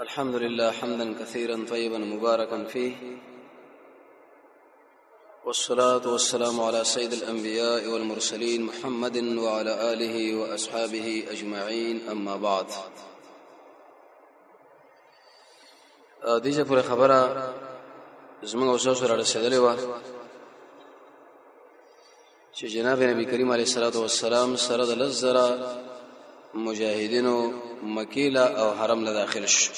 الحمد لله حمدا كثيرا طيبا مباركا فيه والصلاة والسلام على سيد الأنبياء والمرسلين محمد وعلى آله وأصحابه أجمعين أما بعد دیجه پر خبره زمان وزوز على السيد و چې جناب نبی کریم علیه الصلاۃ والسلام سره د لزرا مجاهدینو مکیلا او حرم له داخل شو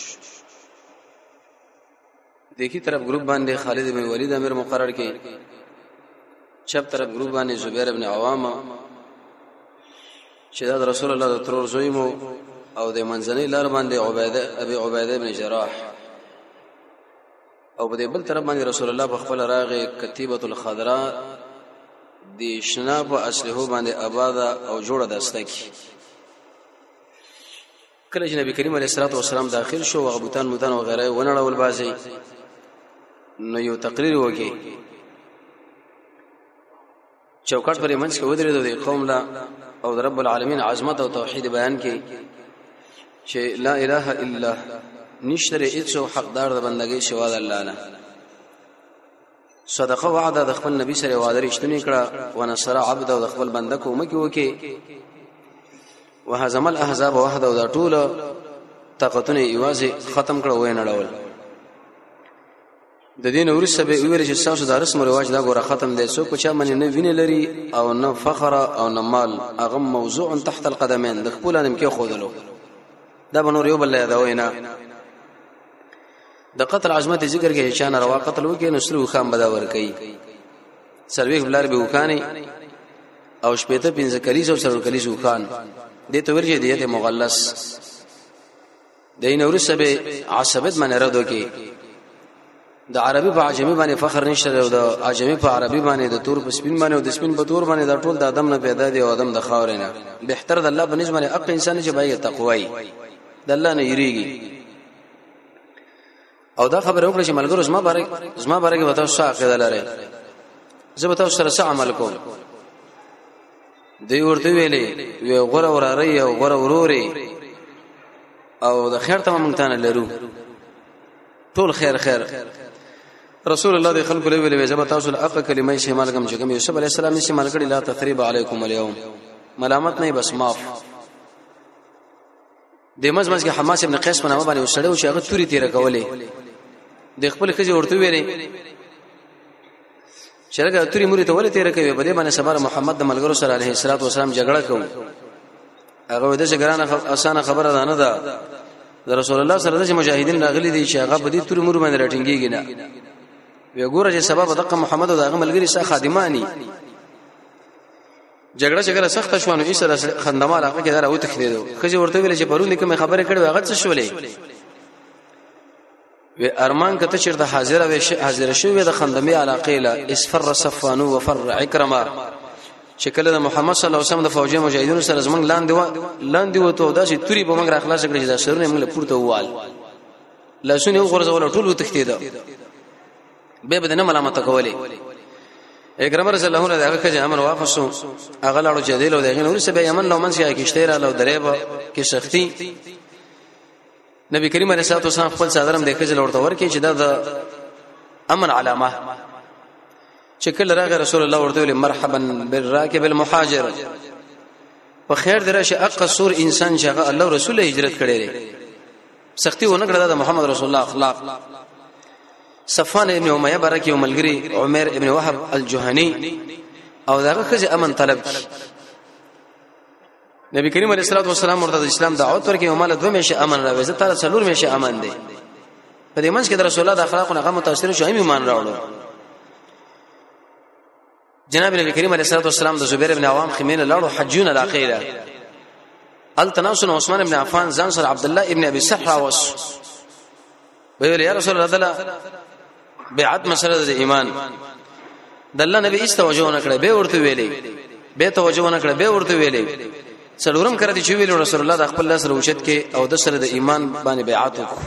د کی طرف ګروپ باندې خالد بن ولید امیر مقرر کړي چپ طرف ګروپ باندې زبیر بن عوام چې دا رسول الله د ترور زوی مو او د منځنۍ لار باندې عبیده ابي عبیده بن جراح او په دې بل طرف باندې رسول الله په خپل راغې کتیبه الخضراء د شنا په اسلحه باندې آباده او جوړه دسته کی کله چې نبی کریم علیه الصلاه والسلام داخل شو او ابوتان متان او غیره ونړول بازي نو یو تقریر وکي چوکاټ پرې منځ کې ودرېدو د قوم لا او د رب العالمین عظمت او توحید بیان کې چې لا اله الا نشتر هیڅ حقدار د بندګۍ سوا د الله نه صدقه وعده د خپل نبی سره وعده رښتونی کړه ونصر عبد او د خپل بنده کومه کې وکي وهزم الاحزاب وحده او د ټوله طاقتونه ایوازي ختم کړه وې نه ډول د دین ورسره به ویل چې تاسو د رسم رواج دا ګوره ختم دی سو کوچا منی نه ویني لري او نه فخر او نه مال هغه موضوع تحت القدمین د خپل انم کې خودلو دا به نور یو بل یاد وینا د قتل عظمت ذکر کې چې نه روا قتل وکي نو سره خام بداور کوي سرویخ بلار به وکاني او شپېته پنځه کلیز او سرور کلیز وکان د توریجه دیت مغلس د اینوري سبه عصبیت باندې ردو کې د عربي په عجمي باندې فخر نشته او د عجمي په عربي باندې د تور په سپین باندې او د سپین په تور باندې دا ټول د ادم نه پیدا دي او ادم د خاورې نه بهتر د الله په نسبت باندې اق انسان چې بای تقوای د الله نه یریږي او دا خبره وکړه چې ملګرو زما بارے زما بارے کې وتا څه عقیده لري زه به تاسو سره څه عمل کوم دی ورته ویلې وی غره وراره او غره وروري او د خیر ته مونږ ته نه لرو ټول خیر خیر رسول الله د خلکو له ویلې زما تاسو له اقا کلمې شي مال کوم چې کوم یوسف علی السلام یې مال کړی لا تثریب علیکم اليوم ملامت نه بس معاف د مز مز کې حماس ابن قیس په نامه باندې وسړیو چې هغه توري تیر کولې د خپل خځې ورته ویلې چې هغه توري موري ته ولې تیر کوي بده باندې سبار محمد د ملګرو سره علیه الصلاۃ والسلام جګړه کوي هغه د جګړانه اسانه خبره ده نه ده د رسول الله سره د مجاهدین راغلي دي چې هغه په دې توري موري باندې راټینګيږي نه وی ګوره چې سبب دغه محمد او دغه ملګری سره خادمانی جګړه چې کله سخت شو نو ایسره خندمال هغه کې دره او تخریدو خځه ورته ویل چې پرون کوم خبره کړې هغه څه شولې و ارمان کته چې د حاضر و حاضر شوی د خندمې علاقې له اسفر صفانو وفر عکرمه چې کله د محمد صلی الله علیه وسلم د فوجي مجاهدینو سره زمنګ لاندې و لاندې و ته داسې توري به موږ را خلاص کړی چې دا سرونه موږ پورته ووال لاسونه وغورځول ټول وتښتیدل به به نه ملامت کولې اکرم رسول الله دغه کجه امر واخصو هغه لاړو چې دیلو دغه نور سبه یمن لو منځ کې کشته را لو درېب کې سختی نبی کریم علیه الصلاه والسلام خپل صدرم دغه کجه لورته ورکې چې دا د امن علامه چې کله راغی رسول الله ورته ویل مرحبا بالراکب المحاجر په خیر درشه اقصور انسان چې هغه الله رسول هجرت کړی دی سختی ونه کړه د محمد رسول الله اخلاق صفوان ابن امیه برکی او ملګری عمر ابن وهب الجهنی او داغه خځه امن طلب کی نبی کریم علیه الصلاه والسلام ورته اسلام دعوت ورکې او مال دوه میشه امن راوي زه تعالی څلور میشه امن دی په دې منځ کې د رسول الله د اخلاقو نه غو متاثر شو ایم ایمان راوړو جناب نبی کریم علیه الصلاه والسلام د زبیر ابن عوام خمینه لاړو حجونه د اخیره ال تناسن عثمان ابن عفان ځان سره عبد الله ابن ابي سرح واس ویل یا رسول الله بیعت مسله د ایمان د الله نبی ایست توجه نه کړې به ورته ویلې به توجه نه کړې به ورته ویلې څلورم کړه چې ویل رسول الله د خپل سره اوچت کې او د سره د ایمان باندې بیعت وکړ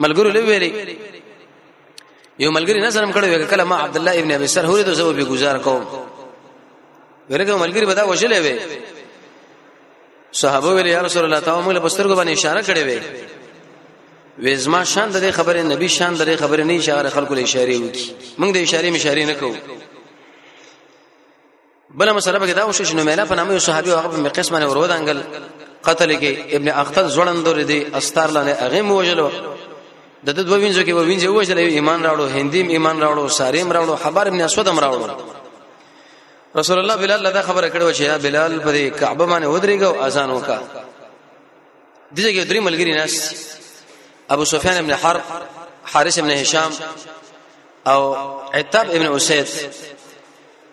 ملګرو له ویلې یو ملګری نه سره کړو کله ما عبد الله ابن ابي سر هوري ته زو به گزار کوم ورګه ملګری به دا وشلې وي صحابه ویل یا رسول الله تعالی موږ له بسترګو باندې اشاره کړې وي وېزما شان د خبره نبی شان د خبره نه اشاره خلکو له اشاره وکي موږ د اشاره مشاره نه کوو بل مسله به دا وشو چې نو میلا په نامه یو صحابي هغه په قسمه نه ورو دانګل قتل کې ابن اختل زړن دور دی استار لنه هغه مو وجلو د د دوه وینځو کې وینځي وجل ایمان راوړو هندیم ایمان راوړو ساریم راوړو حبار ابن اسود هم راوړو رسول الله بلال لدا خبره کړو چې یا بلال په کعبه باندې ودرېګو اذان وکا دغه کې درې ملګری ناس ابو سفیان ابن حرب حارث ابن هشام او عتاب ابن اسید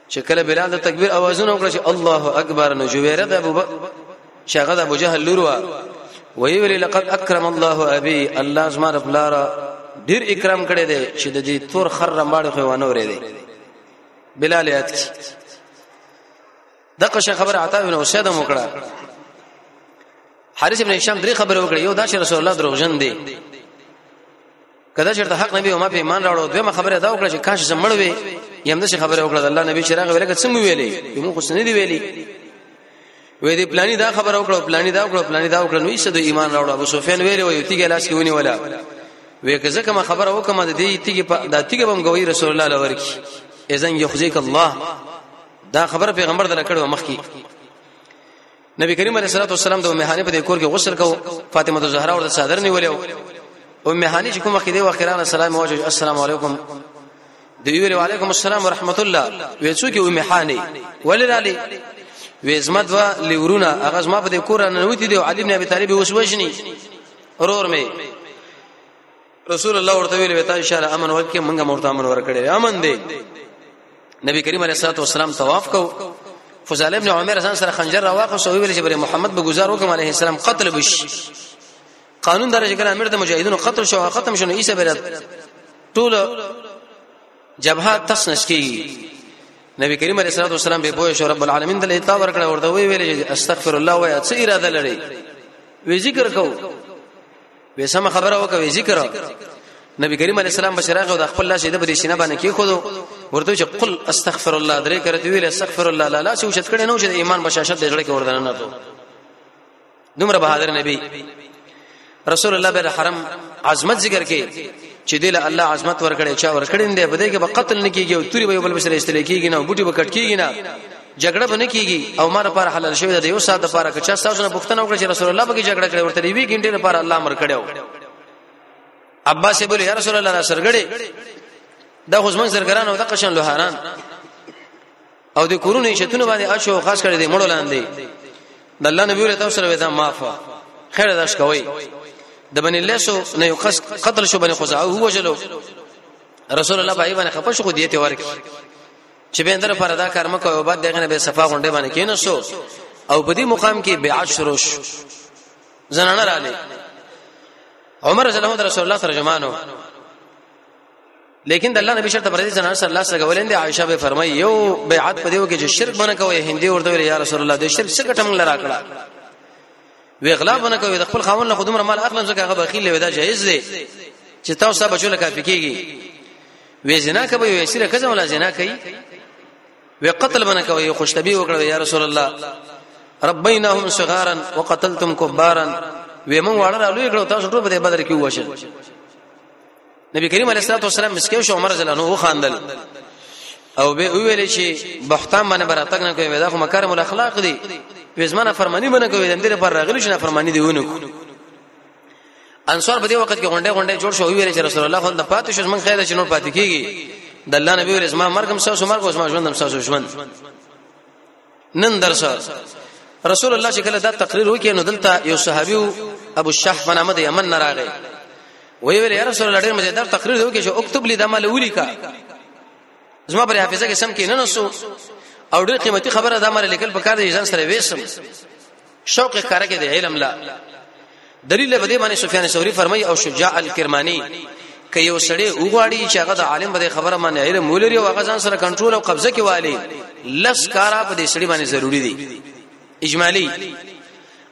چې کله بلال د تکبیر اوازونه وکړ چې الله اکبر نو جویره د ابو چې هغه د ابو جهل لور و ویلی لقد اکرم الله ابي الله زما رب لارا ډیر اکرام کړی دی چې د دې تور خر رمباړ خو ونه ورې دی بلال یاد کی دغه خبر عطا بن اسید هم وکړه حارث ابن هشام درې خبره وکړه یو دا چې رسول الله دروغجن دی کله چې د حق نبی او ما په ایمان راوړو دویمه خبره دا وکړه چې کاش زه مړ وې یم دغه خبره وکړه الله نبی چې راغی ولکه څنګه ویلې یمو خو سنې دی ویلې وې دې پلاني دا خبره وکړه پلاني دا وکړه پلاني دا وکړه نو یې د ایمان راوړو ابو سفیان ویلې وې تیګه لاس کې ونی ولا وې که زه کوم خبره وکم د دې تیګه د تیګه بم غوي رسول الله لور کی اذن یخزیک الله دا خبره پیغمبر دره کړو مخ کی نبی کریم علیه الصلاه والسلام د ام هانی په کور کې غسل کو فاطمه الزهرا ورته صادر نیولیو ام هانی چې کوم وخت دی وقرانه سلام واجب السلام علیکم دی ویل علیکم السلام ورحمت الله وې څوک ام هانی ولرالی وېزمت وا لورونه هغه ما په کور نه وتی دی علی بن ابي طالب وسوښنی رور می رسول الله ورته ویل وتا اشاره امن ورکه مونږه مرته امن ورکړي امن دی نبی کریم علیه الصلاه والسلام طواف کو فضال ابن عمر حسن سره خنجر راواخو سو ویل چې بر محمد به گزار وکم علیه السلام قتل بش قانون درجه کړه امیر د مجاهدینو قتل شو ختم شونه عیسی برات ټول جبهه تس نشکی نبی کریم علیه الصلاه والسلام به پوه شو رب العالمین د اطلاع ورکړه ورته وی ویل چې استغفر الله و یا څه اراده لري وی ذکر کو به سم خبره وکوي ذکر نبی کریم علیه السلام بشراغه د خپل لاس د بریشینه باندې کې خودو ورته چې قل استغفر الله درې کرته ویل استغفر الله لا لا چې وشت کړي نو چې ایمان بشاشت دې جوړ کې وردان نه ته دومره بهادر نبی رسول الله به حرم عظمت ذکر کې چې دل الله عظمت ورکړي چا ورکړي نه بده کې به قتل نه کیږي او توري به بل بشر استل کیږي نه بوټي به کټ کیږي نه جګړه بنه کیږي او ما لپاره حلال شوی د یو ساعت لپاره که چا تاسو نه پوښتنه وکړه چې رسول الله به جګړه کړې ورته وی ګینټې لپاره الله امر کړو عباس بوله یا رسول الله سرګړې دا خو زمنګ سرګران او د قشن لوهاران او د کورونو شتونه باندې اشو خاص کړی دی مړو لاندې د الله نبی له تاسو سره دا معاف خیر داش کوي د بنی لیسو نه یو خاص قتل شو بنی خزاعه هو وجلو رسول الله باندې خپش خو دیته ورکی چې به اندر پر دا کار مکو او بعد دغه نه به صفه غونډه باندې کینوسو او په دې مقام کې بیعت شروع شو زنانه رااله عمر رضی الله رسول الله ترجمانو لیکن د الله نبی شرط پر دې زنانه صلی الله علیه وسلم د عائشه به فرمایي یو بیعت په دیو کې چې شرک باندې کوي هندي ورته یا رسول الله د شرک څخه ټم لرا کړه وی غلا بنه کوي د خپل خاوند له خدومره مال اخلم ځکه هغه بخیل وي دا جایز دی چې تاسو سره بچو لکه فکیږي وی زنا کوي وی سره کزه ولا زنا کوي وی قتل بنه کوي خوشتبي وکړه یا رسول الله ربیناهم صغارا وقتلتم كبارا وی مونږ وړه لوی کړو تاسو ټول په بدر کې وښل نبی کریم علیه الصلاه والسلام مسکیو شو عمر رضی الله عنه خواندل او به ویل شي بهتان باندې براتګ نه کوي دا خو مکرم الاخلاق دي وزمنه فرمانی باندې کوي دې پر راغلی شنه فرمانی دی ونه کو انصار په دې وخت کې غونډه غونډه جوړ شو ویل چې رسول الله خپل د پاتې شو من خیر شنو پاتې کیږي د الله نبی ول اسما مرګم ساسو مرګ اوسما ژوندم ساسو ژوند نن درس رسول الله چې کله دا تقریر وکړ نو دلته یو صحابي ابو الشح په نامه د یمن نه راغی وی ویل یا رسول الله ډېر مزیدار تقریر دی وکړي چې اكتب لي د عمل ولي کا زما پر حافظه کې سم کې نه نسو او ډېر قیمتي خبره د عمل لیکل پکار دي ځان سره وېسم شوق ښکارا کې د علم لا دلیل به دې باندې سفیان ثوری فرمایي او شجاع الکرمانی که یو سړی وغواړي چې هغه د عالم به خبره باندې علم ولري او هغه ځان سره کنټرول او قبضه کې والی لس کارا په دې سړی باندې ضروری دي اجمالی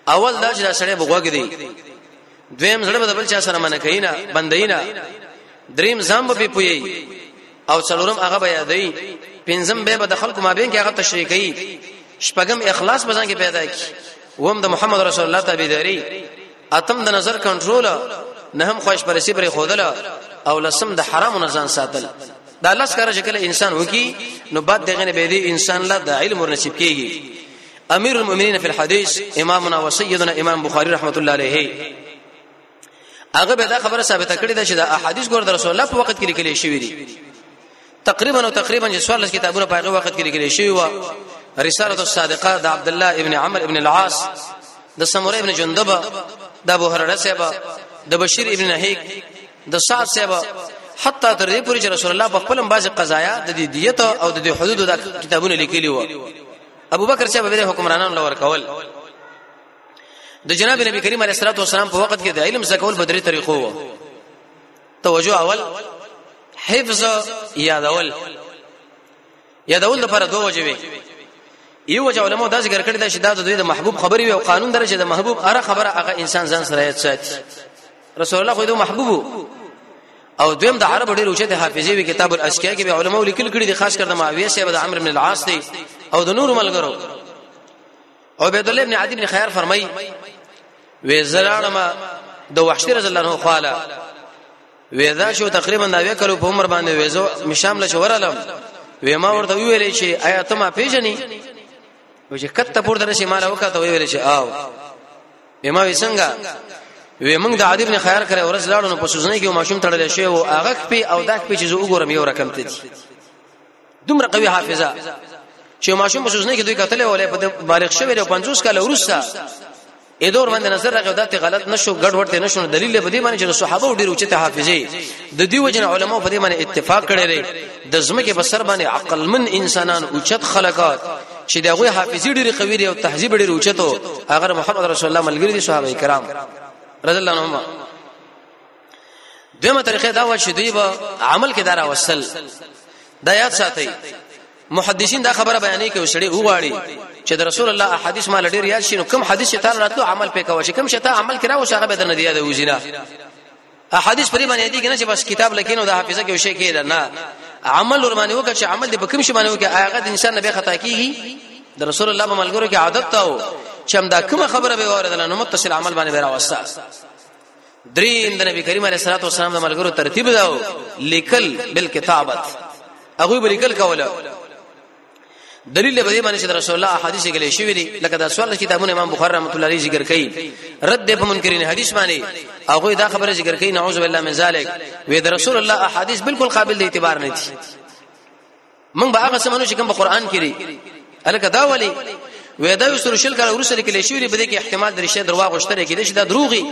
اول دا چې دا سړی بغوګ دی دویم زړه به بل چا سره منه کینا بندینا دریم ځم به پوي او څلورم هغه به یادای پنځم به به د خلکو مابین کې هغه تشریح کوي شپږم اخلاص به ځانګه پیدا کی وهم د محمد رسول الله تابعداري اتم د نظر کنټرول نه هم خوښ پرسی پر خودله او لسم د حرام نه ځان ساتل دا لس کار چې کله انسان وکی نو بعد دغه نه به دی انسان لا د علم ورنصیب کیږي امیر المؤمنین فی الحدیث امامنا وسیدنا امام بخاری رحمت الله علیه هغه به دا خبره ثابته کړې ده چې دا احادیث ګور د رسول الله په وخت کې لیکل شوی دي تقریبا او تقریبا چې سوال کتابونه په هغه وخت کې لیکل شوی و رساله الصادقه د عبد الله ابن عمرو ابن العاص د سمره ابن جندب د ابو هرره صاحب د بشیر ابن نهیک د سعد صاحب حتی تر دې پورې چې رسول الله په خپل باز قضایا د دې دیت او د دې حدود د کتابونو لیکلي وو ابوبکر چې به حکمرانان لور کول د جناب نبی کریم علیه الصلاه والسلام په وخت کې د علم زکول په درې طریقو وو توجه اول حفظ یادول یادول لپاره دوه وجوي یو وجه علماء دا ذکر کړی دا چې دا د دوی د محبوب خبري وي او قانون درجه د محبوب اره خبره هغه انسان ځان سره یاد ساتي رسول الله خو دوی محبوب او دویم د عرب ډیر اوچته حافظي وی کتاب الاشکیا کې به علماء لیکل کړي دي خاص کر د معاویه صاحب د عمرو بن العاص دی او د نور ملګرو او بيد الله ابن عدي بن خيار فرمای وې زرانما د وحشي رضی الله عنه خاله وېدا شو تقریبا دا وې کلو په عمر باندې وېزو مشام له شورالم وې ما ورته ویلې چې آیا ته ما پیژنې و چې کته پور درسي مال وکړه ته ویلې چې آو ما وی څنګه وی موږ د عادی ابن خيار کړه ورځ لاړو نو په سوزنې کې ماشوم تړل شوی او هغه په او داک په چې زه وګورم یو رقم ته دي دومره قوي حافظه چې ماشوم په سوزنې کې دوی قتل ولې په بالغ شوی له 50 کال ورسته اې دور باندې نظر راغی دا ته غلط نشو ګډ ورته نشو دلیل به دې باندې چې صحابه ډیر اوچته حافظه د دې وجنه علماو په دې باندې اتفاق کړي لري د زمکه په سر باندې عقلمن انسانان اوچت خلقات چې د هغه حافظي ډېر قوي دی او تهذیب ډېر اوچتو هغه محمد رسول الله ملګری دي صحابه کرام رضی الله عنهم دمه طریقه دا و چې دوی به عمل کې دارا وصل دا یاد ساتي محدثین دا خبره بیانې کوي سړي وغواړي چې د رسول الله احادیث مال ډېر یاد شي نو کوم حدیث چې تاسو راتلو عمل پې کوي چې کوم چې تاسو عمل کراو شغه به د ندیه د وزینا احادیث پرې باندې دي کنه چې بس کتاب لکینو د حافظه کې شي کېده نه عمل ور باندې وکړه چې عمل دې بکم شي باندې وکړه هغه د انسان نه به خطا کیږي د رسول الله په ملګرو کې عادت تاو چې هم دا کومه خبره به اوریدل نو متصل عمل باندې به راوستا دریم د نبی کریم علیه الصلاه والسلام د ملګرو ترتیب داو لیکل بالکتابت هغه به لیکل کوله دلیل به دې باندې چې رسول الله احادیث کې لې شوې دي لکه دا سوال کتابونه امام بخاری رحمۃ اللہ علیہ ذکر کړي رد دې په منکرین حدیث باندې هغه دا خبره ذکر کړي نعوذ بالله من ذلک وې د رسول الله احادیث بالکل قابل د اعتبار نه دي موږ به هغه سمونو چې کوم په قران کې لري الکه دا ولی وې دا یو سره شل کړه ورسره کې لې شوې دي به دې کې احتمال درشه درواغ وشتره کې دي چې دا دروغي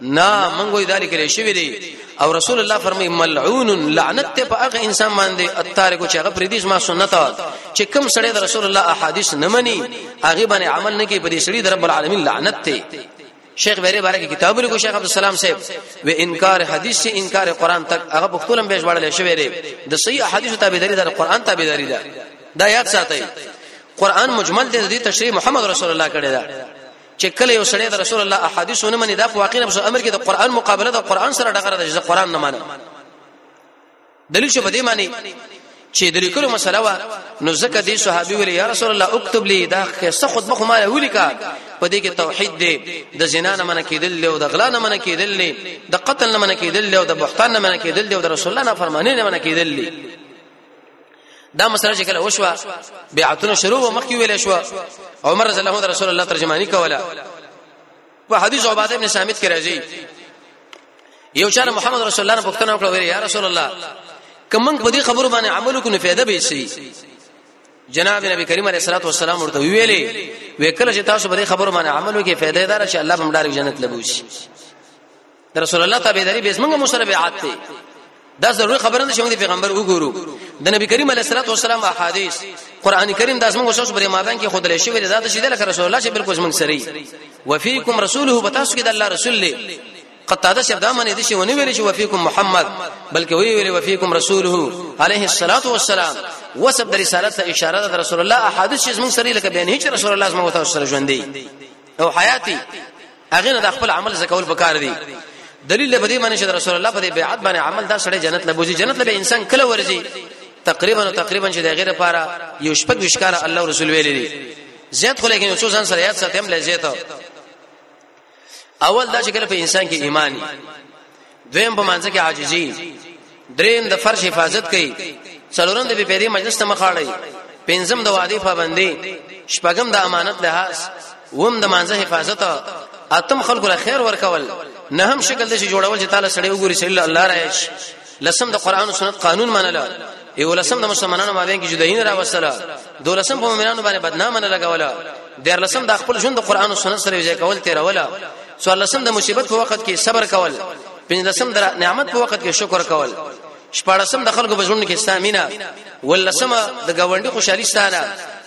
نه موږ وی ذالک لري شوی دی او رسول الله فرمای ملعون لعنت په هغه انسان باندې اتارکو چې هغه پردیس ما سنت چې کوم سړی د رسول الله احادیث نه مني هغه باندې عمل نه کوي په دې سړي د رب العالمین لعنت ته شیخ بیره بارے کې کتاب لیکو شیخ عبد السلام صاحب و انکار حدیث سے انکار قران تک هغه بختولم به جوړل شوی دی د صحیح احادیث تابعداري د قران تابعداري ده دا یاد ساتئ قران مجمل دی د تشریح محمد رسول الله کړی دا چې کله یو سړی د رسول الله احادیث ونه مني دا په واقع نه په امر کې د قران مقابله د قران سره ډغره ده چې قران نه مانه دلیل شو په دې معنی چې د لیکلو مسله وا نو زکه دی صحابي ویل یا رسول الله اكتب لي دا څه خطبه خو مال ولیکا په دې کې توحید دی د زنا نه من کېدل له د غلا نه من کېدل له د قتل نه من کېدل له د بهتان نه من کېدل له د رسول الله نه فرمانه نه من کېدل له دا مسله چې کله وشوه بیعتونه شروع و مخکې ویل شو عمر رضی الله عنه رسول الله ترجمانی کوله په حدیث عباده ابن سامت کې راځي یو چا محمد رسول الله پښتنه وکړه ویل یا رسول الله کوم په دې خبرو باندې عمل کو نه فایده به شي جناب نبی کریم علیه الصلاه والسلام ورته ویلې وکړه چې تاسو په دې خبرو باندې عمل وکړئ فایده دار چې الله بم ډارک جنت لبوشي د رسول الله تابعداري به زمونږ مو سره بیعت دی دا ضروري خبره ده چې موږ پیغمبر وګورو د نبی کریم علیه الصلاه والسلام احادیث قران کریم د اسمن وسوس بری مابین کې خود لشي ویل ذات شي د رسول الله چې بالکل موږ سره وفيکم رسوله بتاسو کې د الله رسول له قطاده شپ دا منې دي چې ونی ویل چې وفيکم محمد بلکې وی ویل وفيکم رسوله عليه الصلاه والسلام وسب د رسالت ته اشاره ده رسول الله احادیث چې موږ سره لکه بیان هیڅ رسول الله موږ تاسو سره ژوند دی او حیاتي هغه نه د خپل عمل زکول پکار دی دلیل به دې معنی چې رسول الله په دې بیعت باندې عمل دا سړی جنت له بوزي جنت له انسان کله ورځي تقریبا تقریبا چې د غیر لپاره یو شپږ وشکار الله رسول ویل دي زیات خو لګین څو ځان سره یاد ساتم لږه اول دا چې کله په انسان کې ایمان دویم په مانځ کې عاجزي دریم د فرش حفاظت کوي څلورم د بی پیری مجلس ته مخاړی پنځم د وادي پابندي شپږم د امانت لحاظ وم د مانځه حفاظت اتم خلکو له خیر ورکول نه هم شکل د جوړول چې تعالی سړی وګوري چې الله رايش لسم د قران او سنت قانون منله یولسم د مسلمانانو مابین کې جدایي نه راوستله دولسم په مؤمنانو باندې بدنامه نه لګوله دیارلسم د خپل ژوند د قران او سنت سره یې کول تیروله څوارلسم د مصیبت په وخت کې صبر کول پنځلسم د نعمت په وخت کې شکر کول شپاړسم د خلکو بزرګ کې استامینه ولسم د گاونډي خوشحالي ستانه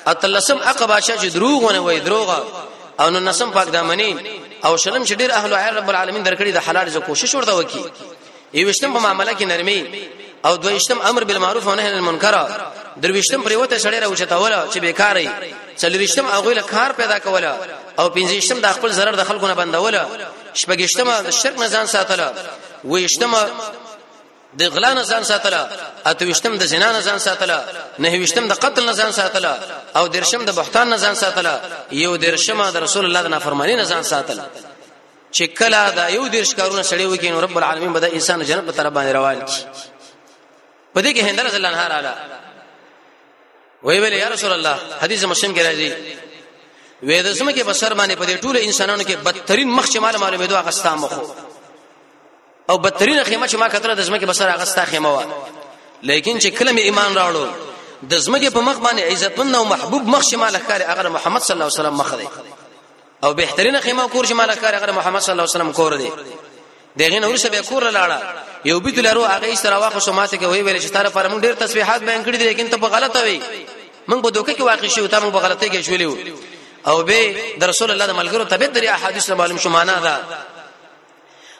اتلسم عقباشه چې دروغونه وای دروغ او نو نسم پاک دامنې او شلم چې ډېر اهل عیر رب العالمین درکړي د حلال ز کوشش ورته وکي یوشتم په معاملې کې نرمي او دویشتم امر بالمعروف او نهی عن المنکر درویشتم پریوته سړی راوچتاوله چې بیکاری څلوریشتم هغه له کار پیدا کوله او پنځیشتم د خپل zarar د خلکو نه بندوله شپږیشتم د شرک نه ځان ساتله ویشتم د غلا نه ځان ساتله اتوشتم د زنا نه ځان ساتله نهوشتم د قتل نه ځان ساتله او درشم د بهتان نه ځان ساتله یو درشم د رسول الله د نافرمانی نه ځان ساتله چې کله دا یو دیر شکارونه سړی وکړي نو رب العالمین به د انسان جنت په طرف باندې روان کی په دې کې هندره صلی الله علیه وی ویل یا رسول الله حدیث مسلم کې راځي وې د سم کې بسر باندې په دې ټول انسانانو کې بدترین مخ چې مال معلومې دوه غستا مخ او بدترین خیمه چې ما کتره د سم کې بسر غستا خیمه و لیکن چې کلم ایمان راوړو د سم کې په مخ باندې عزتمن او محبوب مخ چې مال ښکار هغه محمد صلی الله علیه وسلم مخ دی او بهترینه خیمه کور چې مالا کار هغه محمد صلی الله علیه وسلم کور دی دغه نور سبه کور لاړه یو بیت لرو هغه سره واخو سماته کې وی ویل چې تر پر موږ ډیر تسبیحات بیان کړی دي لیکن ته په غلطه وی موږ په دوکه کې واقع شو ته موږ په غلطه کې شولیو او به د رسول الله د ملګرو تبع درې احادیث معلوم شو معنا ده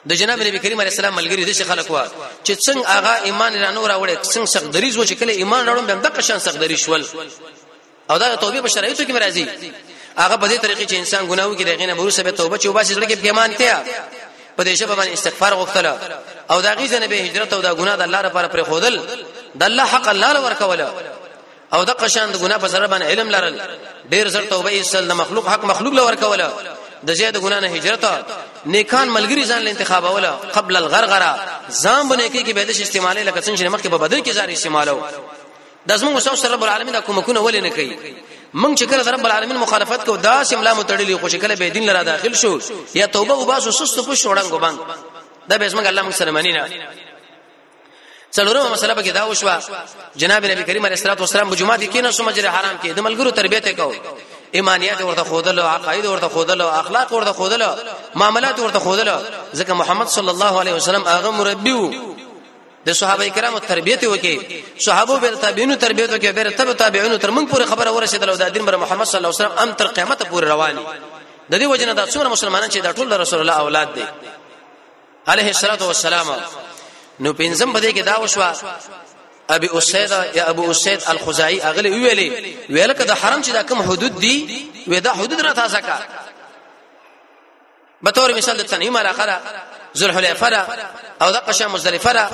د جناب نبی کریم علیه السلام ملګری د شي خلک وا چې څنګه هغه ایمان رانو راوړي څنګه سخت دریز و چې کله ایمان راوړم به د قشان سخت دریز شول او دا توبه په شرایطو کې راځي هغه په دې طریقې چې انسان ګناوو کې دغه نه بروسه به توبه چې وباسي ځکه په ایمان ته په دې شپه باندې استغفار غوښتل او دا غیزه نه به هجرت او دا ګناه د الله لپاره پر خودل د الله حق الله لپاره ورکول او د قشان د ګناه په سره باندې علم لرل ډیر زر توبه ایستل د مخلوق حق مخلوق لپاره ورکول د زید ګناه نه هجرت نیکان ملګری ځان له انتخاب اوله قبل الغرغره ځان باندې کې کې به د استعمالي لکه څنګه چې مخکې په بدل کې ځان استعمالو دا زموږ اوسه سره رب العالمین دا کومکونه ولې نه کوي موږ چې کله رب العالمین مخالفت کو دا سم لا متړلی خو چې کله به دین لرا داخل شو یا توبه وباسو سست په شوړنګ وبنګ دا به زموږ الله موږ سره منی نه څلورمه مسله پکې دا وشوه جناب نبی کریم علیه الصلاه والسلام جمعه کې کینو سم جره حرام کې د ملګرو تربیته کو ایمانیات ورته خودل او عقاید ورته خودل او اخلاق ورته خودل معاملات ورته خودل ځکه محمد صلی الله علیه وسلم هغه مربي وو د صحابه کرامو تربیت وکي صحابه بیر تابعینو تربیت وکي بیر تبع تابعینو تر موږ پورې خبره ورسېدل او د دین بر محمد صلی الله علیه وسلم ام تر قیامت پورې رواني د دې وجنه د څومره مسلمانان چې د ټول رسول الله اولاد دي عليه الصلاه والسلام نو پنځم بده کې دا وشو ابي اسيد يا ابو اسيد الخزاعي اغلي ویلي ویل کده حرم چې دا کوم حدود دي ودا حدود را تازه کا به تور مثال د تنعیم علاقه را ذوالحلیفه را او د قشه مزدلفه را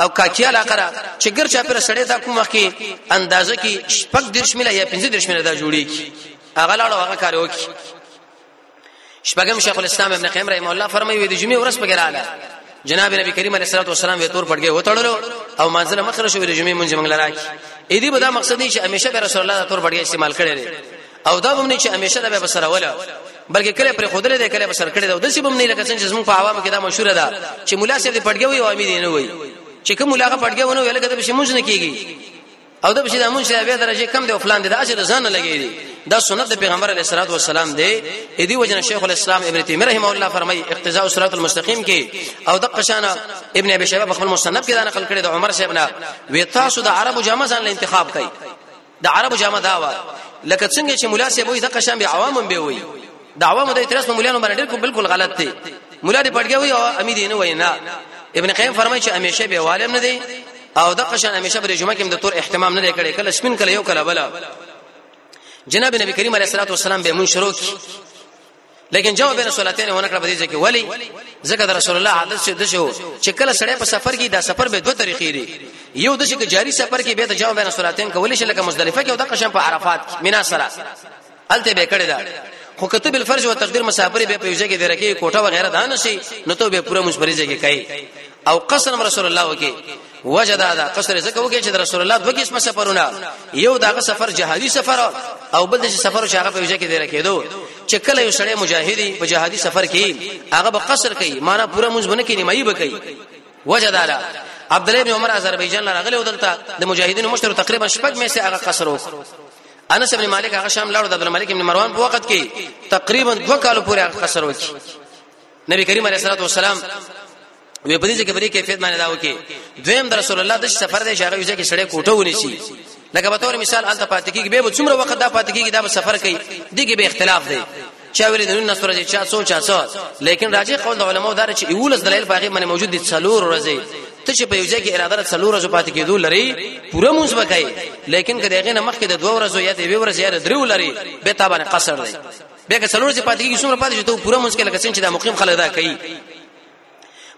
او کاکیا علاقه را چې ګر چا پر سړې دا کوم وخت کې اندازه کې شپږ درش مله یا پنځه درش مله دا جوړی کی هغه لاړو هغه کار وکي شپږم شیخ الاسلام ابن قیم رحم الله فرمایي د جمعې ورځ په ګراله جناب نبی کریم علیه الصلاه والسلام وی تور پړګه وتړلو او منځله مخره شو د جمعې مونږ منګل راکی اې دې بدا مقصد دی چې همیشه به رسول الله تور پړګه استعمال کړي او دا هم نه چې همیشه دا به بسروله بلکې کله پر خودلې ده کله بسر کړي دا د سی بم نه لکه څنګه چې زموږ په عوامو کې دا مشهور ده چې مولا سره پټګي وي او امید نه وي چې کوم مولا کا پټګي ونه ویل کده به شموج نه کیږي او دا به شي د مونږ سره به درجه کم دی او فلان دی دا اجر ځان لګی دی دا سنت د پیغمبر علیه الصلاه والسلام دی اې دی وجنه شیخ الاسلام ابن تیمیه رحم الله فرمای اقتضاء الصراط المستقیم کې او د قشانه ابن ابي شیبه خپل مصنف کې دا نقل کړی د عمر صاحب نه وی تاسو د عربو جامه ځان له انتخاب کړئ د عربو جامه دا و لکه څنګه چې مولا سي وای د قشم به عوام هم به وای د عوام د اعتراض په مولانو باندې ډېر بالکل غلط دی مولا دې پړګي وای او امید نه وای نه ابن قیم فرمایي چې همیشه به عالم نه دی او د قشن همیشه پر جمعه کې د تور اهتمام نه کړي کله سپین کله یو کله بل جناب نبی کریم علیه الصلاه والسلام به مون شروع لیکن جمع بین صلاتین ونه کړ په دې کې ولی ځکه د رسول الله عادت شه د شو چې کله سړی په سفر کې دا سفر به دوه طریقې لري یو د شي جاری سفر کې به د جمع بین صلاتین کول شي لکه مزدلفه کې او د قشم په عرفات کې مینا سره الته به کړی دا خو کتب الفرج او تقدیر مسافر به په یوځای کې درکې کوټه وغیرہ دان شي نو ته به پوره مشبري ځای کې کوي او قسم رسول الله وکي وجه دا ده قصر زکه وکړي چې رسول الله دوه قسمه سفرونه یو داغه سفر جهادي سفر او بل د سفر چې هغه په وجه کې دی راکېدو چې کله یو سړی مجاهدي په جهادي سفر کې هغه به قصر کوي معنا پوره مونږ باندې کې نیمایي بکوي وجه دا ده عبد الله بن عمر آذربایجان لرغله ودلته د مجاهدینو مشر تقریبا شپږ مې سه هغه قصر وکړ انس بن مالک هغه شام لاړ د عبد الملک بن مروان په وخت کې تقریبا دوه کال پورې هغه قصر وکړ نبی کریم علیه الصلاه والسلام وې په دې کې بری کیفیت باندې دا وکي دویم در رسول الله د سفر دې شغه وځي کې سړې کوټه ونی شي لکه به تور مثال الته پاتې کېږي به څومره وخت دا پاتې کېږي دا به سفر کوي دغه به اختلاف دی چا ویل د نن سره چې چا سوچ اسو لیکن راځي قول د علماو دار چې ایولس دلایل باغې باندې موجود دي څلور ورځې ته چې په یو ځای کې اراده لرې څلور ورځې پاتې کېدو لري پوره مونږ وکړي لیکن کله هغه نه مخکې د دوه ورځې یا د وی ورځې یا د درو لري به تا باندې قصر دی به که څلور ورځې پاتې کېږي څومره پاتې چې ته پوره مونږ کې لکه څنګه چې د مقیم خلک دا کوي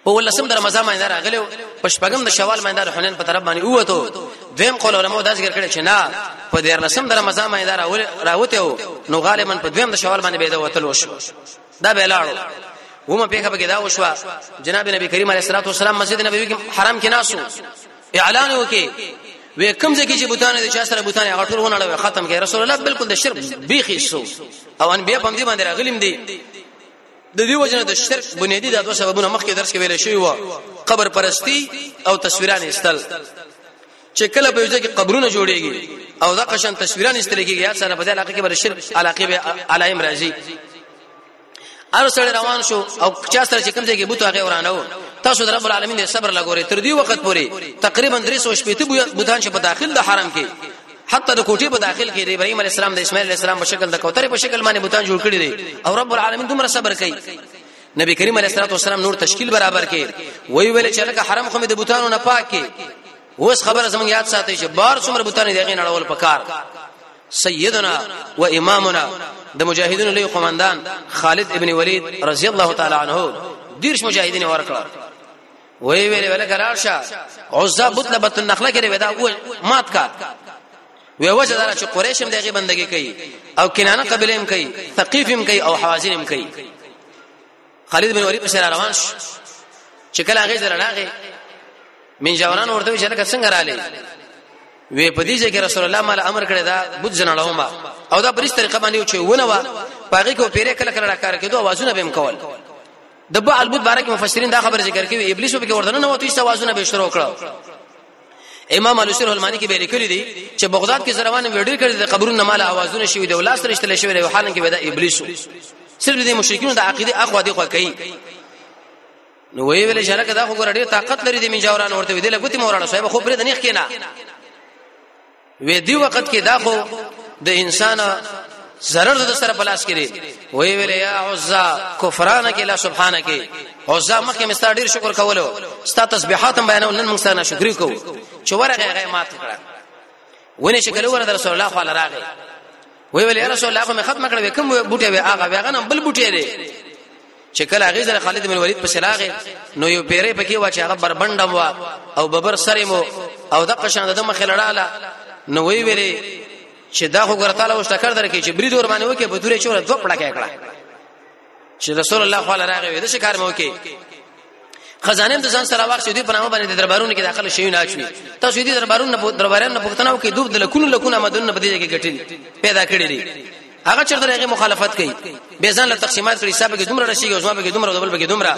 په ولسم د رمضان باندې راغلو په شپږم د شوال باندې د حنین په طرف باندې اوته دویم قول علماء دا ذکر کړی چې نه په دیر لسم د رمضان باندې راوته نو غالبا په دویم د شوال باندې به دا وتل وشو دا به لاړو ومه پیخه بګی دا وشو جناب نبی کریم علیه الصلاه والسلام مسجد نبوی کې حرام کې ناسو اعلان وکي وې کوم ځای کې چې بوتان دي چې سره بوتان هغه ټول ونه لوي ختم کړي رسول الله بالکل د شرک بیخي سو او ان بیا په دې باندې راغلم دي د دې وجنه د شرک بنیادی د دوه سببونه مخکې درس کې ویل شوی و قبر پرستی او تصویران استل چې کله په یوځای کې قبرونه جوړیږي او دا قشن تصویران استل کېږي یا سره په دې علاقه کې بر شرک علاقه به علایم راځي ار سره روان شو او چا سره چې کوم ځای کې بوت هغه ورانه و تاسو د رب العالمین د صبر لګوري تر دې وخت پورې تقریبا 300 شپې ته بوتان چې په داخل د حرم کې حتی د کوټې په داخل کې د ابراهيم عليه السلام د اسماعيل عليه السلام په شکل د کوترې په شکل باندې بوتان جوړ کړی دی او رب العالمین دومره صبر کوي نبی کریم علیه الصلاه والسلام نور تشکیل برابر کې وی ویل چې لکه حرم خو مې د بوتانو نه پاک کې اوس خبره زموږ یاد ساتي چې بار څومره بوتان دغه نړول پکار سیدنا و امامنا د مجاهدینو لوی قومندان خالد ابن ولید رضی الله تعالی عنه دیرش مجاهدین ورکړه وی ویلې ولا کراشه عزا مطلبه النخله کې ودا و مات کا وی وجه دار چې قریش هم دغه بندگی کوي او کنانه قبیله هم کوي ثقیف هم کوي او حوازن هم کوي خالد بن ولید سره روان شو چې کله هغه سره راغی من جوانان ورته چې لکه څنګه رااله وی په دې چې رسول الله مال امر کړی دا بوت جنړو ما او دا پرېست طریقه باندې چې ونه وا پاګه کو پیره کله کله کار کېدو اوازونه به هم کول د بعل بوت باره کې مفسرین دا خبره ذکر کوي ابلیس به کې ورته نه وته استوازونه به شروع کړو امام الوسیر المانی کې به لیکلي دي چې بغداد کې زروان ویډیو کړي د قبرونو مال اوازونه شوي د ولاس رښتله شوي د حالن کې ودا ابلیس صرف د مشرکین د عقیده اخوا دی خو کوي نو وی ویل شهره کدا خو ګور ډیر طاقت لري د منجوران ورته ویل ګوتی موراله صاحب خو پرې د نیخ کینا وې دی وخت کې دا خو د انسان zarar د سره پلاس کړي وی ویل یا عزا کفران کې لا سبحان کې عزا مخکې مست ډیر شکر کولو ستا تسبیحات هم بیانول نن موږ سره ناشکری کوو چې ورغه غي مات کړه ونه شکل ور رسول الله صلی الله علیه وی ویل یا رسول الله مې ختم کړو کوم بوټي وی هغه هغه بل بوټي دی چې کله هغه ځل خالد بن ولید پسې راغی نو یو پیری پکې و چې هغه بربنډم و او ببر سره مو او د قشان د مخ لړاله نو وی ویری چې دا خو ګرتاله اوس ټکر درکې چې برید ور باندې وکي په دوره چور دوه پړه کې کړه چې رسول الله صلی الله علیه وسلم دا شکار مو کې خزانه د ځان سره واخلې دوی په نامه باندې د دربارونو کې داخله شي نه اچوي تاسو دې دربارونو نه دربارونو نه پښتنه او کې دوی د لکونو لکونو آمدنه په دې کې ګټلې پیدا کړې دي هغه چرته هغه مخالفت کوي به ځان له تقسیمات کړي حساب کې دومره راشي او ځما به دومره دبل به دومره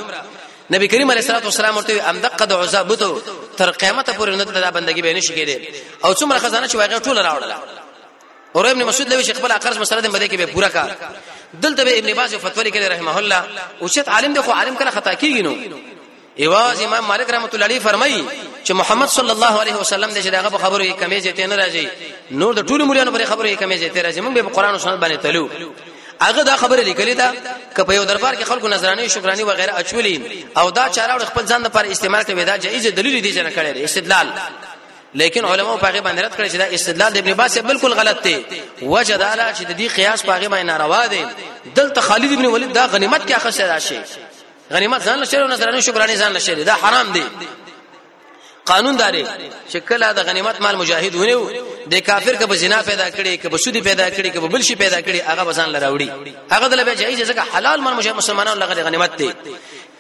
نبی کریم علیه الصلاه والسلام ورته ام دقه د عذابته تر قیامت پورې نه د بندګي به نشي کېده او څومره خزانه چې واغې ټول راوړل اور ابن مسعود لوي شیخ بل اقرض مسله دې کې به پورا کا دلته به ابن باز فتوا لیکل رحمه الله او شت عالم دی خو عالم کله خطا کیږي نو ایواز امام مالک رحمت الله علیه فرمایي چې محمد صلی الله علیه وسلم دې دغه خبرو یې کمی زیاتې نه راځي نور د ټولو مليانو پر خبرو یې کمی زیاتې راځي موږ به قران او سنت باندې تلو هغه دا خبره لیکلې ده ک په یو دربار کې خلکو نظرانه شکرانه و غیره اچولې او دا چاره خپل ځان لپاره استعمال کوي دا جایز دلیل دی چې نه کړی استدلال لیکن علماء په هغه باندې رد کړی چې دا استدلال د ابن عباس بالکل غلط دی وجه دا ده چې د دې قیاس په هغه باندې ناروا دی دلته خالد ابن ولید دا غنیمت کې اخر شې راشي غنیمت ځان له شریو نظرانه شکرانه ځان له شری دا حرام دی قانون داري چې کله د غنیمت مال مجاهد ونیو د کافر کبه زنا پیدا کړي کبه سودی پیدا کړي کبه بل شي پیدا کړي هغه بسان لراوړي هغه د لبه جایز ځکه حلال مال مجاهد مسلمانانو لغه غنیمت دی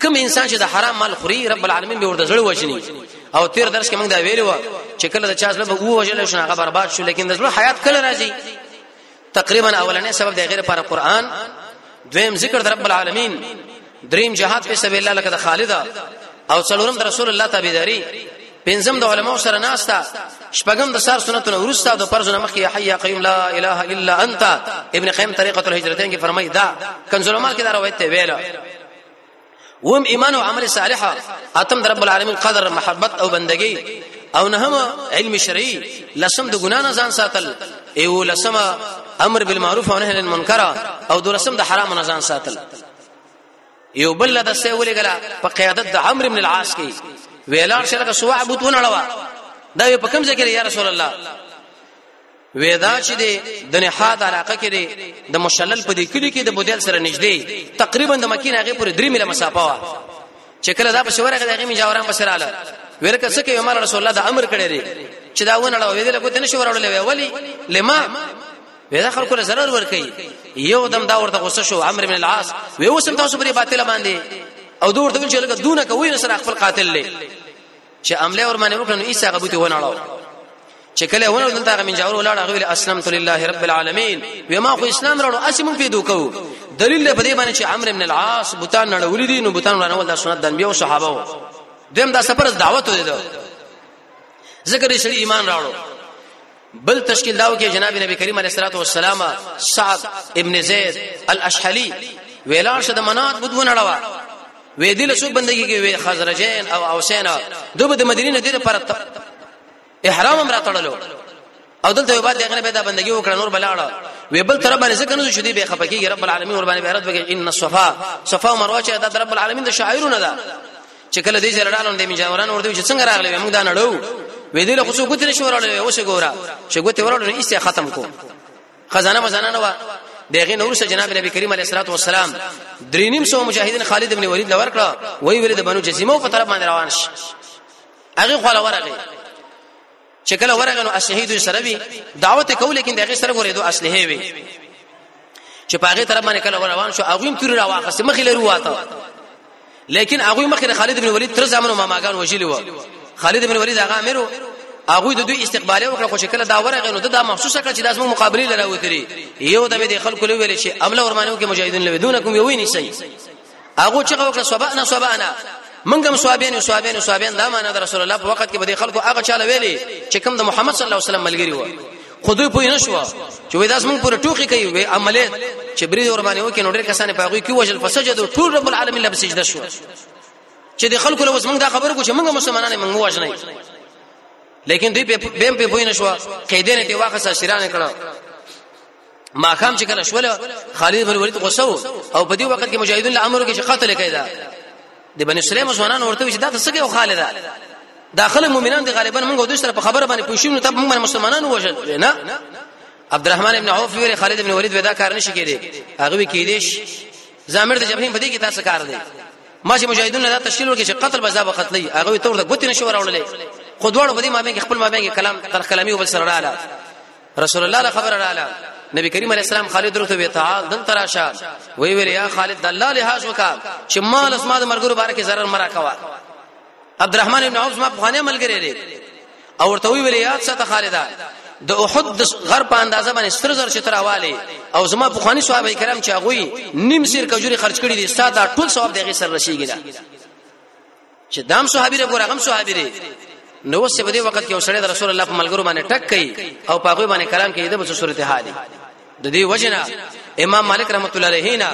کوم انسان چې د حرام مال خوري رب العالمین به ورته زړه وښني او تیر درس کې موږ دا ویلو چې کله د چا زړه به ووجل شو هغه برباد شو لیکن د زړه حیات کله راځي تقریبا اولنې سبب د غیر پر قران دویم ذکر د رب العالمین دریم جهاد په سبیل الله لکه د خالد او څلورم د رسول الله تابعداري پنځم د علماو سره ناستا شپږم د سار سنتونو ورستا د فرض نه مخکې حي قيوم لا اله الا انت ابن قیم طریقه الهجرتین کې فرمایي دا کنزل مال کې دا روایت ته ویل وم ایمان او عمل صالح اتم در رب العالمین قدر محبت او بندگی او نه هم علم شرعي لسم د ګنا نه ځان ساتل ایو لسم امر بالمعروف او نهی عن المنکر او درسم د حرام نه ځان ساتل یو بل د سه ولګلا په قیادت د عمرو بن العاص کې ویلار شرک سوا عبودونه لوا دا په کوم ذکر یا رسول الله وېدا چې دی د نحاد علاقه کې دی د مشلل په دې کلی کې د بودیل سره نږدې تقریبا د مکینه هغه پورې 3 میله مسافه وا چې کله دا په شوره کې دغه مجاوران بسراله ورکه څه کوي عمر رسول الله د امر کړی دی چې دا ونه لړو ویل کوته نشو ورولې ولی لما ودا خلکو له zarar ور کوي یو دم دا ورته غوسه شو عمرو بن العاص وې وسم تاسو پرې باطل باندې او دور ته چې لګه دونه کوي نو سره خپل قاتل لې چې عمله ور باندې وکړو عیسی هغه بوتي ونړاو چې کله ونه دلته هغه من جاور ولاړ هغه ویل اسلام تو لله رب العالمین و ما خو اسلام راړو اسی مونږ پیدو کو دلیل په دې باندې چې عمرو بن العاص بوتان نړولې دي نو بوتان رانول د سنت د انبیو صحابه وو دیم دا سفر دعوت ودی ذکر شری ایمان راړو بل تشکیل داو کې جناب نبی کریم علیه الصلاه والسلام سعد ابن زید الاشحلی ویلار شه د منات بده نړوا وې دې له څو بندګي کې وې خزرجین او اوسین دوی د مدینې نه دې پر احرام هم راتړلو او دلته بعد دغه به دا بندگی وکړه نور بلاړه وی بل تر باندې ځکه نو شدي به خپکیږي رب العالمین ور باندې بهرت وکړي ان الصفا صفا او مروه چې دا رب العالمین د شاعرونه ده چې کله دې جنرالانو د میجاوران ورته چې څنګه راغلی موږ دا نړو وې دې له خصو ګوتې نشو راړلې اوس ګورا چې ګوتې ورړل نه ایسه ختم کو خزانه مزانه نه و دغه نور سره جناب نبی کریم علیه الصلاه والسلام درینیم سو مجاهدین خالد ابن ولید لور کړه وای ویل د بنو جسیمو په طرف باندې روان شي هغه خو لور هغه چې کله ورغه نو اسلحه دوی سره وي دعوت کو لیکن دغه سره ورې دوه اسلحه وي چې پاغه طرف باندې کله روان شو هغه هم تور راوخسته مخې لري واته لیکن هغه مخې خالد بن ولید تر زمانو ماماګان وجلی و خالد بن ولید هغه امرو هغه د دوی استقبال وکړ خو شکل دا ورغه نو دا محسوسه کړ چې د اسمو مقابله لره وتري یو د دې خلکو لوي ویل شي عمله ورمانو کې مجاهدین لوي دونکم یو ویني سي هغه چې هغه سبانا سبانا منګ هم صحابین صحابین صحابین دا معنا در رسول الله په وخت کې به خلکو هغه چاله ویلي چې کوم د محمد صلی الله علیه وسلم ملګری و خو دوی پوه نه شو چې وې داس موږ پر ټوکی کوي وې عمله چې بری ور باندې وکړي نو ډېر کسان په هغه کې وجل فسجدو ټول رب العالمین لب سجده شو چې د خلکو له وسمنګ دا خبره کو چې موږ مسلمانانه موږ وژنې لیکن دوی په بیم په پوه نه شو قیدین ته واخصه شیران کړه ما خام چې کله شول خالد بن ولید غوسه او په دې وخت کې مجاهدین له امر کې چې قتل کړه د بنی سلیم ځوانان ورته چې دا څه کوي خالد داخله مؤمنان دي غالبا موږ دوی سره په خبره باندې پوښیو نو تب موږ مسلمانان وژل نه عبدالرحمن ابن عوف ویل خالد ابن ولید ودا کار نشي کېدی هغه وی کېدیش زامر د جبهین په دې کې تاسو کار دی ما چې مجاهدون دا تشکیل ورکړي چې قتل بزاب قتلې هغه تور د ګوت نشو راوللې خو دواړو په دې مابین کې خپل مابین کې کلام تر کلامي وبل سره رااله رسول الله له خبر رااله نبی کریم علیه السلام خالد ورته وی تعال دل تراشه وی ویل یا خالد الله لحاظ وکا چې مال اسما د مرګور بارکه zarar مرا کوا عبدالرحمن ابن عوف ما په خانه ملګری دی او ورته وی ویل یاد ساته خالدا د احد د غر په اندازه باندې ستر زر شتر حواله او زما په خواني صحابه کرام چې هغه نیم سیر کجوري خرج کړي دي ساده ټول ثواب دغه سر رسیږي چې دام صحابي له ګورغم صحابي لري نو اوس په دې وخت کې اوسړي د رسول الله په ملګرو باندې ټک کوي او په هغه باندې کلام کوي د بس صورت حال د دې وجنه امام مالک رحمت الله علیه نه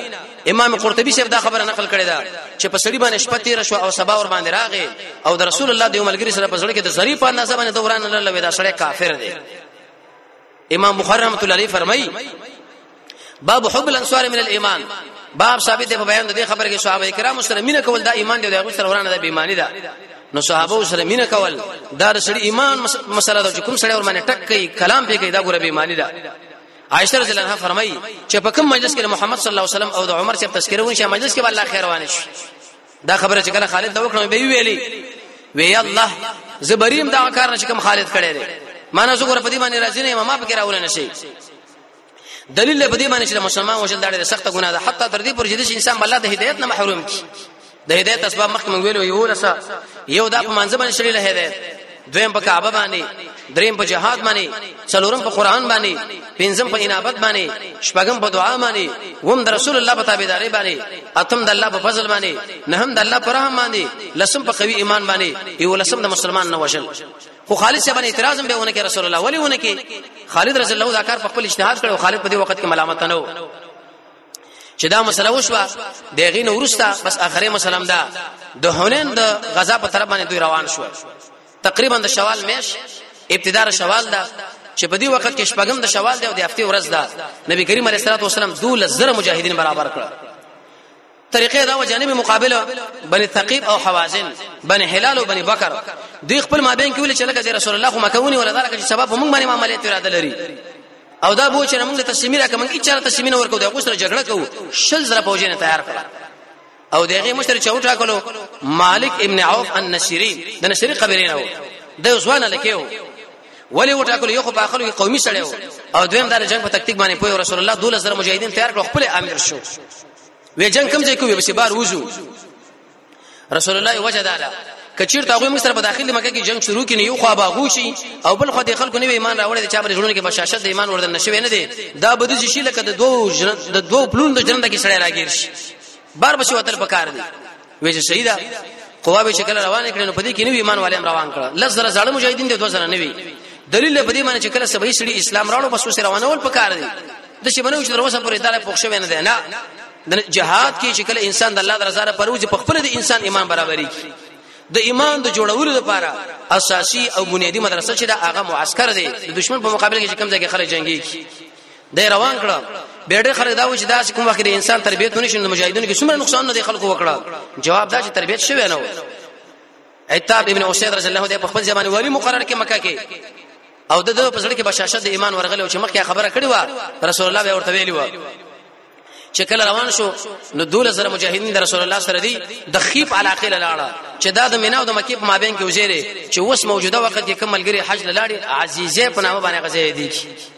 امام قرطبي صاحب دا خبره نقل کړې ده چې په سړي باندې شپه تیر شو او سبا ور باندې راغې او د رسول الله د ملګری سره په سړي کې د ظریف اندازه باندې دوران الله ودا سړی کافر دی امام بخاری رحمت الله علیه فرمایي باب حب الانصار من الايمان باب ثابت دی په بیان د دې خبره کې صحابه کرام سره مینه کول دا ایمان دی دا غوښتل ورانه د بیمانی ده نو صحابه سره مینه کول دا د سړي ایمان مسله ده چې کوم سړی ورمنه ټک کوي کلام پې کوي دا ګوره بیمانی ده عائشہ رضی الله عنها فرمایي چې په کوم مجلس کې محمد صلی الله علیه وسلم او د عمر صاحب تذکرونه شي مجلس کې الله خیر وانه شي دا خبره چې کله خالد ته وکړه به ویلي وی الله زبریم دا کار نشي کوم خالد کړي دي مانه زه ګور په دې باندې راځي نه ما په کې راول نه شي دلیل په دې باندې چې مسلمان وشل دا ډېر سخت ګناه ده حتی تر دې پر چې انسان بل د هدایت نه محروم کی د هدایت اسباب مخکې موږ ویلو یو لسه یو دا په منځ باندې شړل هدایت دویم په کعبه باندې دریم په جهاد باندې څلورم په قران باندې پنځم په انابت باندې شپږم په دعا باندې وم د رسول الله په تابعداري باندې اتم د الله په فضل باندې نهم د الله پر رحم باندې لسم په قوي ایمان باندې یو لسم د مسلمان نه وشل خو خالد صاحب باندې اعتراض هم بهونه کې رسول الله ولی ونه کې خالد رسول الله دا کار په خپل اجتهاد کړو خالد په دې وخت کې ملامت نه و چې دا مسله وشوه د غین ورستا بس اخره مسله دا د هنن د غزا په طرف باندې دوی روان شو تقریبا د شوال میش ابتدار شوال دا چې په دې وخت کې شپږم د شوال دی او د هفته ورځ ده نبی کریم علیه الصلاه والسلام دول زره مجاهدین برابر کړ طریقې دا و جانب مقابله بني ثقيب او حوازن بني هلال او بني بکر دوی خپل مابین کې ولې چې لکه رسول الله خو مکه ونی ولا دا لکه چې سبب موږ باندې معاملې تر اده لري او دا بو چې موږ تسلیمي راکړه موږ هیڅ تسلیمي نه ورکو دا غوښتل جګړه کوو شل زره پوجي نه تیار کړه او دغه مشر چې وټا کولو مالک ابن عوف النصری د نصری قبیله نه و د ځوان لکیو ولی وټا کولو یو خو په خلکو قومي سره او دویم د جنگ په تکتیک باندې پوی رسول الله 2000 مجاهدین تیار کړ خپل امیر شو وی جنگ کم ځای کوي به بار وځو رسول الله وجه دا ده کچیر تاغه موږ سره په داخلي مکه کې جنگ شروع کینې یو خو باغو شي او بل خو د خلکو نیو ایمان راوړل چې پر ژوند کې بشاشت د ایمان وردن نشوي نه دي دا بده شي لکه د دوو د دوو پلون د جنت کې سره راګیر شي بار بشي وتل پکار دي وې چې شهیدا قوا به شکل روان کړي نو په دې کې نیو ایمان والے هم روان کړه لز زره زړه مجاهدین د دوه زره نوي دلیل په دې معنی چې کله سبې سړي اسلام راوړو بس وسره روانول پکار دي د شي بنو چې دروازه پورې داله پوښښ ونه ده نه د جهاد کې چې کله انسان د الله د رضا لپاره وځي په خپل د انسان ایمان برابرۍ کې د ایمان د جوړولو لپاره اساسي او بنیادی مدرسه چې دا هغه معسكر دی د دشمن په مقابل کې کوم ځای کې خلک جنگي د روان کړه بیړې خلک دا و چې دا کوم وخت د انسان تربیت نه شي د مجاهدونو کې څومره نقصان نه دی خلکو وکړه جواب دا چې تربیت شوی نه و عتاب ابن اسید رضی الله عنه په خپل ځمانه ولی مقرر کې مکه کې او د دغه په سره کې بشاشت د ایمان ورغله چې مخکې خبره کړې و رسول الله به ورته ویلی و چې کله روان شو نو دوله سره مجاهدین در رسول الله سره دی د خیف علاقه لاړه چې دا د مینا او د مکه په مابین کې وزیره چې اوس موجوده وخت کې کوم ملګری حج لاړي عزیزه په نامه باندې غزې دی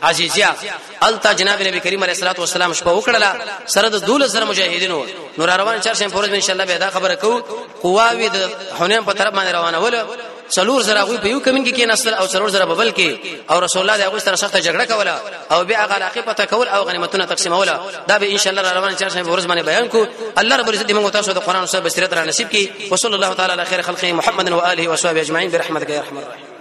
عزیزه التا جناب نبی کریم علیه الصلاه والسلام شپه وکړه سره د دوله سره مجاهدینو نور روان چرشن پورز ان شاء الله به دا خبره کو قواوی د حنین په طرف باندې روانه ول څلور زره هغه په یو کمین کې کېناستل او څلور زره ببل کې او رسول الله د هغه سره سخته جګړه کوله او بیا هغه علاقه پته کول او غنیمتونه تقسیموله دا به ان شاء الله روان چار شنبه ورځ باندې بیان کو الله رب العزت موږ تاسو د قران سره بصیرت را نصیب کړي وصلی الله تعالی علی خیر خلقه محمد و آله و صحبه اجمعین برحمتک یا ارحم الراحمین